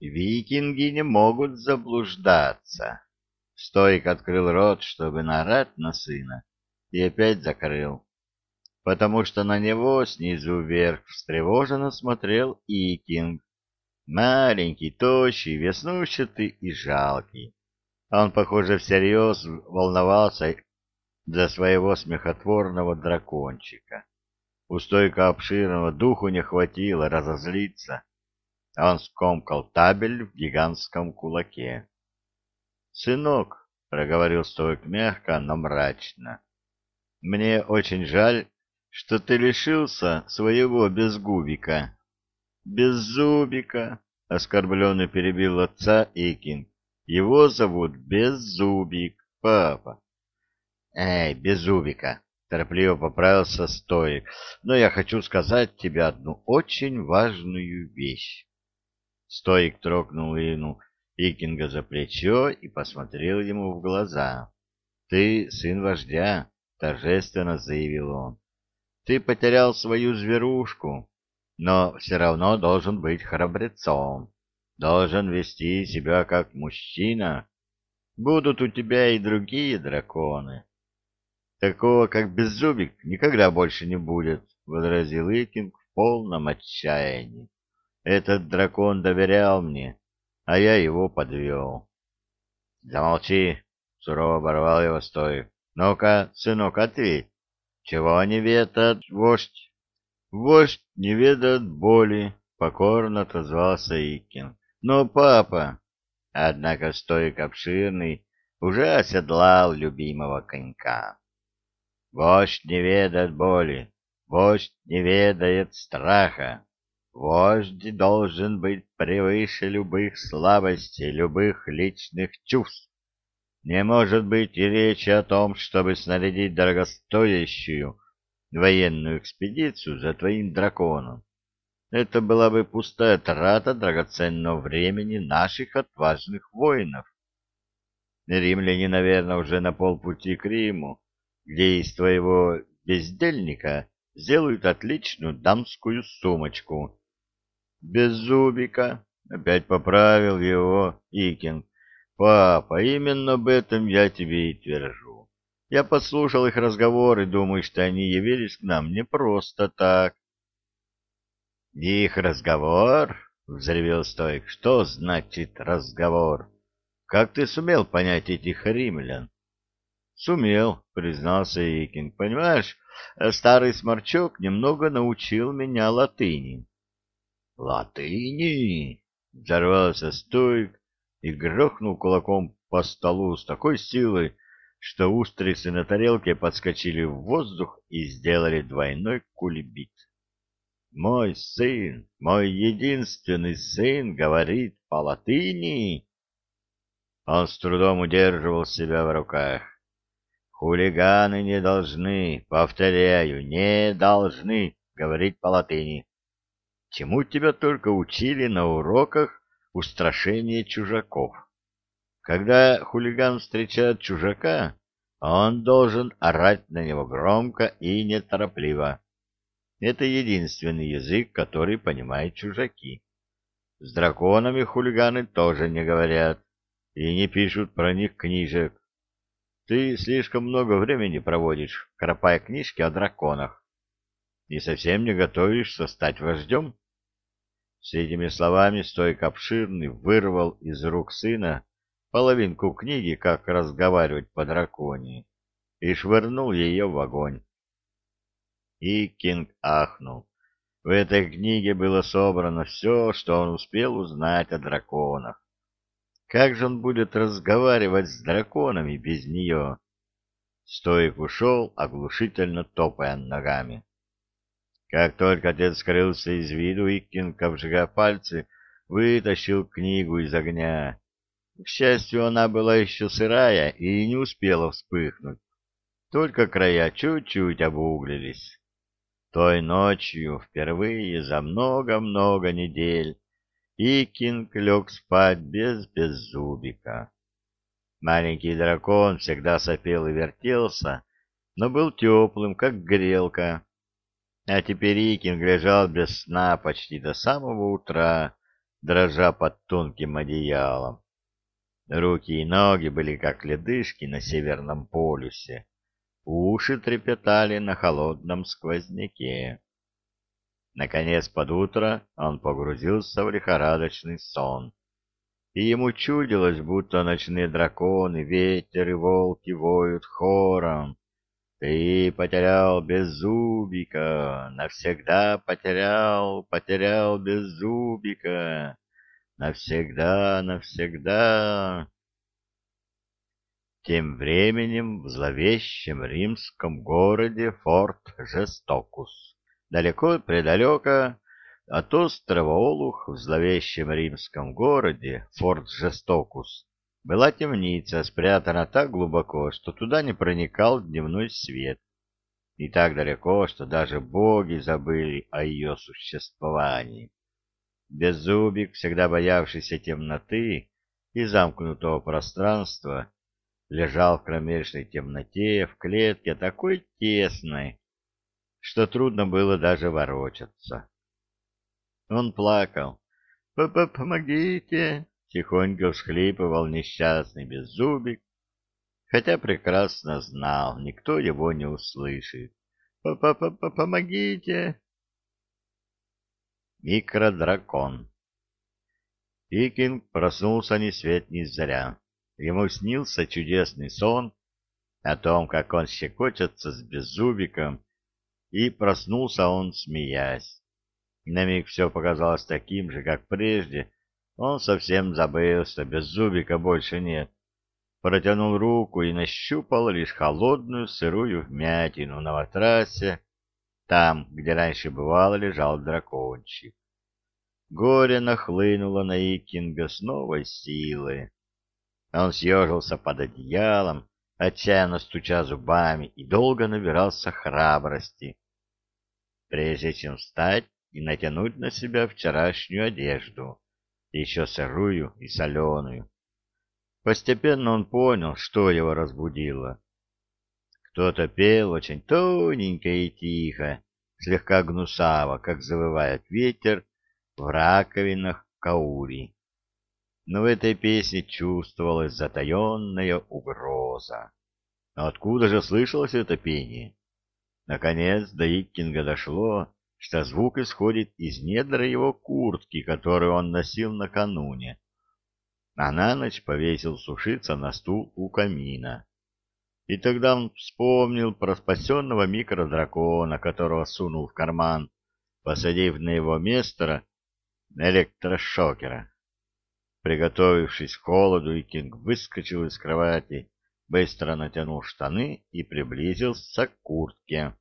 Викинги не могут заблуждаться. Стоик открыл рот, чтобы наорать на сына, и опять закрыл, потому что на него снизу вверх встревоженно смотрел Икинг, маленький, тощий, веснущатый и жалкий. Он, похоже, всерьез волновался для своего смехотворного дракончика. У стойка обширного духу не хватило разозлиться, он скомкал табель в гигантском кулаке. «Сынок», — проговорил стойк мягко, но мрачно, — «мне очень жаль, что ты лишился своего безгубика». «Беззубика», — оскорбленно перебил отца Икин. «Его зовут Беззубик, папа». «Эй, Беззубика», — торопливо поправился Стоик, — «но я хочу сказать тебе одну очень важную вещь». Стоик трогнул Ину Икинга за плечо и посмотрел ему в глаза. «Ты сын вождя», — торжественно заявил он. «Ты потерял свою зверушку, но все равно должен быть храбрецом, должен вести себя как мужчина. Будут у тебя и другие драконы». «Такого, как Беззубик, никогда больше не будет», — возразил Икинг в полном отчаянии. «Этот дракон доверял мне» а я его подвел. — Замолчи! — сурово оборвал его стоя. — Ну-ка, сынок, ответь. Чего не ведает вождь? — Вождь не ведает боли, — покорно отозвался Икин. — Но папа... Однако стоик обширный уже оседлал любимого конька. Вождь не ведает боли, вождь не ведает страха. Вождь должен быть превыше любых слабостей, любых личных чувств. Не может быть и речи о том, чтобы снарядить дорогостоящую военную экспедицию за твоим драконом. Это была бы пустая трата драгоценного времени наших отважных воинов. Римляне, наверное, уже на полпути к Риму, где из твоего бездельника сделают отличную дамскую сумочку без зубика, опять поправил его Икин. Папа, именно об этом я тебе и твержу. Я послушал их разговор и думаю, что они явились к нам не просто так. Их разговор? взревел Стоик. Что значит разговор? Как ты сумел понять этих римлян? Сумел, признался Икин. Понимаешь, старый сморчок немного научил меня латыни. «Латыни!» — взорвался Стоик и грохнул кулаком по столу с такой силой, что устрицы на тарелке подскочили в воздух и сделали двойной кулебит. «Мой сын, мой единственный сын говорит по-латыни!» Он с трудом удерживал себя в руках. «Хулиганы не должны, повторяю, не должны говорить по-латыни. Чему тебя только учили на уроках устрашения чужаков? Когда хулиган встречает чужака, он должен орать на него громко и неторопливо. Это единственный язык, который понимают чужаки. С драконами хулиганы тоже не говорят и не пишут про них книжек. Ты слишком много времени проводишь, кропая книжки о драконах, и совсем не готовишься стать вождем. С этими словами стойк обширный вырвал из рук сына половинку книги «Как разговаривать по драконии» и швырнул ее в огонь. И Кинг ахнул. В этой книге было собрано все, что он успел узнать о драконах. Как же он будет разговаривать с драконами без нее? Стоик ушел, оглушительно топая ногами. Как только отец скрылся из виду, Иккинг, обжигая пальцы, вытащил книгу из огня. К счастью, она была еще сырая и не успела вспыхнуть. Только края чуть-чуть обуглились. Той ночью, впервые за много-много недель, Икинг лег спать без беззубика. Маленький дракон всегда сопел и вертелся, но был теплым, как грелка, а теперь Икинг лежал без сна почти до самого утра, дрожа под тонким одеялом. Руки и ноги были как ледышки на Северном полюсе. Уши трепетали на холодном сквозняке. Наконец, под утро он погрузился в лихорадочный сон, и ему чудилось, будто ночные драконы, ветер и волки воют хором. Ты потерял беззубика, навсегда потерял, потерял беззубика, навсегда, навсегда. Тем временем в зловещем римском городе Форт Жестокус, далеко-предалеко от острова Олух в зловещем римском городе Форт Жестокус была темница, спрятана так глубоко, что туда не проникал дневной свет, и так далеко, что даже боги забыли о ее существовании. Беззубик, всегда боявшийся темноты и замкнутого пространства, лежал в кромешной темноте в клетке такой тесной, что трудно было даже ворочаться. Он плакал. «П -п «Помогите!» — тихонько всхлипывал несчастный беззубик, хотя прекрасно знал, никто его не услышит. П -п -п «Помогите!» Микродракон Икинг проснулся ни свет ни заря. Ему снился чудесный сон о том, как он щекочется с беззубиком, и проснулся он, смеясь. На миг все показалось таким же, как прежде. Он совсем забыл, что беззубика больше нет. Протянул руку и нащупал лишь холодную сырую вмятину на матрасе, там, где раньше бывало лежал дракончик. Горе нахлынуло на Икинга с новой силой. Он съежился под одеялом, отчаянно стуча зубами, и долго набирался храбрости. Прежде чем встать и натянуть на себя вчерашнюю одежду, еще сырую и соленую. Постепенно он понял, что его разбудило. Кто-то пел очень тоненько и тихо, слегка гнусаво, как завывает ветер в раковинах каури но в этой песне чувствовалась затаенная угроза. Но откуда же слышалось это пение? Наконец до Иккинга дошло, что звук исходит из недра его куртки, которую он носил накануне, а на ночь повесил сушиться на стул у камина. И тогда он вспомнил про спасенного микродракона, которого сунул в карман, посадив на его место электрошокера. Приготовившись к холоду, Икинг выскочил из кровати, быстро натянул штаны и приблизился к куртке.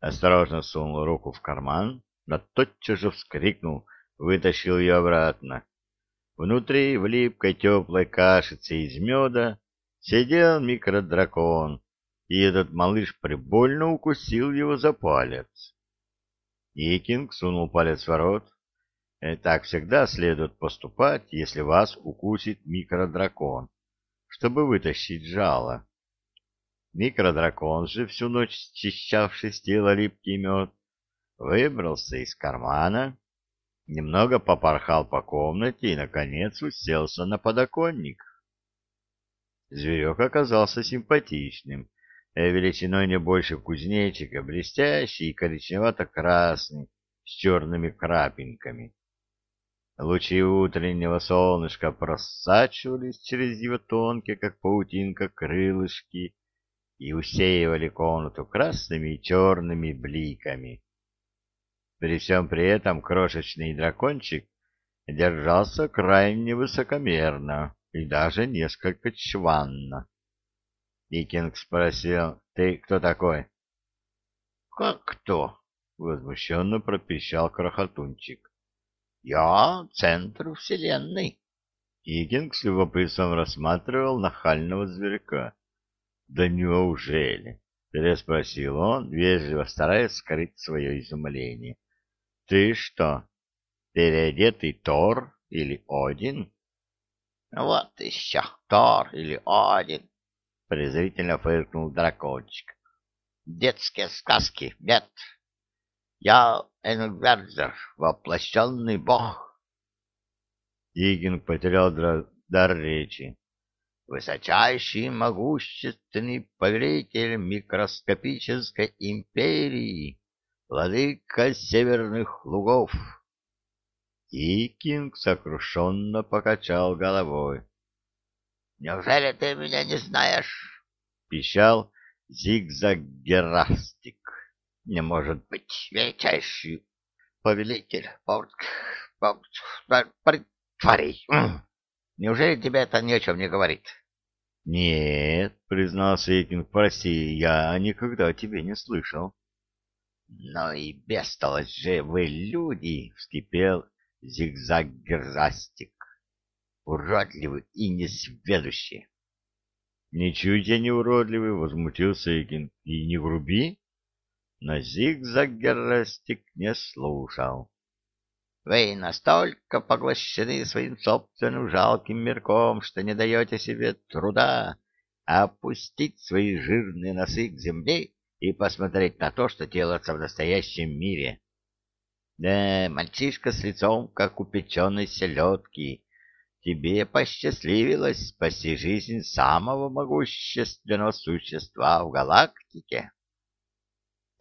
Осторожно сунул руку в карман, но тотчас же вскрикнул, вытащил ее обратно. Внутри, в липкой теплой кашице из меда, сидел микродракон, и этот малыш прибольно укусил его за палец. Икинг сунул палец в рот, Э, так всегда следует поступать, если вас укусит микродракон, чтобы вытащить жало. Микродракон же, всю ночь счищавший с тела липкий мед, выбрался из кармана, немного попорхал по комнате и, наконец, уселся на подоконник. Зверек оказался симпатичным, э, величиной не больше кузнечика, блестящий и коричневато-красный, с черными крапинками. Лучи утреннего солнышка просачивались через его тонкие, как паутинка, крылышки и усеивали комнату красными и черными бликами. При всем при этом крошечный дракончик держался крайне высокомерно и даже несколько чванно. Икинг спросил, «Ты кто такой?» «Как кто?» — возмущенно пропищал крохотунчик. Я — центр вселенной. Игинг с любопытством рассматривал нахального зверька. — Да неужели? — переспросил он, вежливо стараясь скрыть свое изумление. — Ты что, переодетый Тор или Один? — Вот еще Тор или Один! — презрительно фыркнул дракончик. — Детские сказки, нет. Я Энгверзер, воплощенный бог. Игинг потерял дар речи. Высочайший могущественный повелитель микроскопической империи, владыка северных лугов. И Кинг сокрушенно покачал головой. — Неужели ты меня не знаешь? — пищал зигзаггерастик. — Не может быть, величайший повелитель порт... порт... тварей. Неужели тебе это ни о чем не говорит? — Нет, — признался Икинг, — прости, я никогда о тебе не слышал. — Ну и бестолочь же вы люди! — вскипел зигзаг-герзастик. — Уродливый и несведущий. — Ничуть я не уродливый, — возмутился Икинг, — и не груби. Но зигзаг-герзастик не слушал. Вы настолько поглощены своим собственным жалким мирком, что не даете себе труда опустить свои жирные носы к земле и посмотреть на то, что делается в настоящем мире. Да, мальчишка с лицом, как у печеной селедки, тебе посчастливилось спасти жизнь самого могущественного существа в галактике.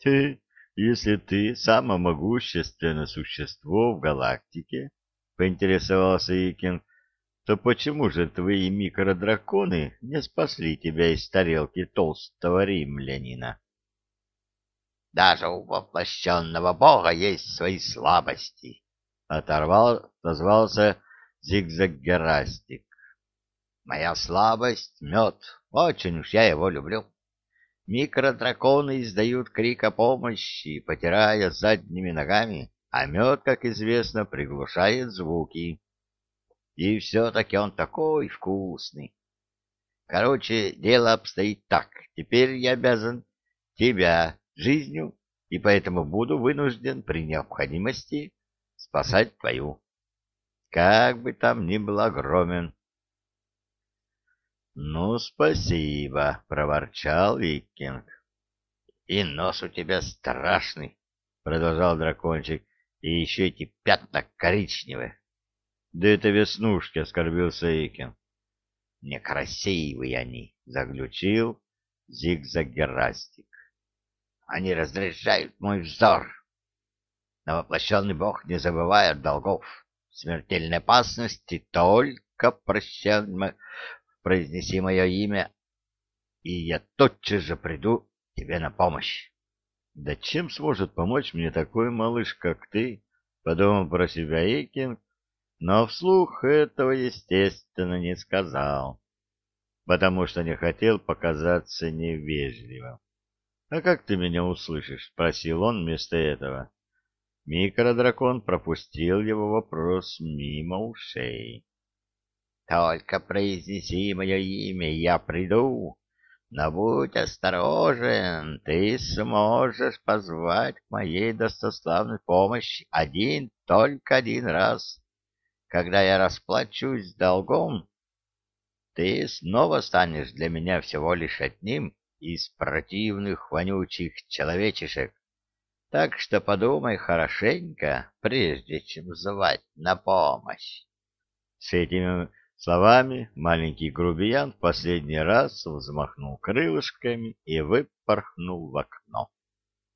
Ты если ты самое могущественное существо в галактике, — поинтересовался Икин, — то почему же твои микродраконы не спасли тебя из тарелки толстого римлянина? — Даже у воплощенного бога есть свои слабости, — оторвал, назвался Зигзаггерастик. — Моя слабость — мед, очень уж я его люблю. Микродраконы издают крик о помощи, потирая задними ногами, а мед, как известно, приглушает звуки. И все-таки он такой вкусный. Короче, дело обстоит так. Теперь я обязан тебя жизнью, и поэтому буду вынужден при необходимости спасать твою. Как бы там ни был огромен «Ну, спасибо», — проворчал Викинг. «И нос у тебя страшный», — продолжал дракончик, — «и еще эти пятна коричневые». «Да это веснушки», — оскорбился Викинг. «Некрасивые они», — заключил зигзагерастик. «Они раздражают мой взор. Но воплощенный бог не забывает долгов. Смертельной опасности только прощай произнеси мое имя, и я тотчас же приду тебе на помощь. Да чем сможет помочь мне такой малыш, как ты? Подумал про себя Эйкинг, но вслух этого, естественно, не сказал, потому что не хотел показаться невежливым. — А как ты меня услышишь? — спросил он вместо этого. Микродракон пропустил его вопрос мимо ушей. Только произнеси мое имя, я приду. Но будь осторожен, ты сможешь позвать к моей достославной помощи один, только один раз. Когда я расплачусь долгом, ты снова станешь для меня всего лишь одним из противных вонючих человечишек. Так что подумай хорошенько, прежде чем звать на помощь. С этими Словами маленький грубиян в последний раз взмахнул крылышками и выпорхнул в окно.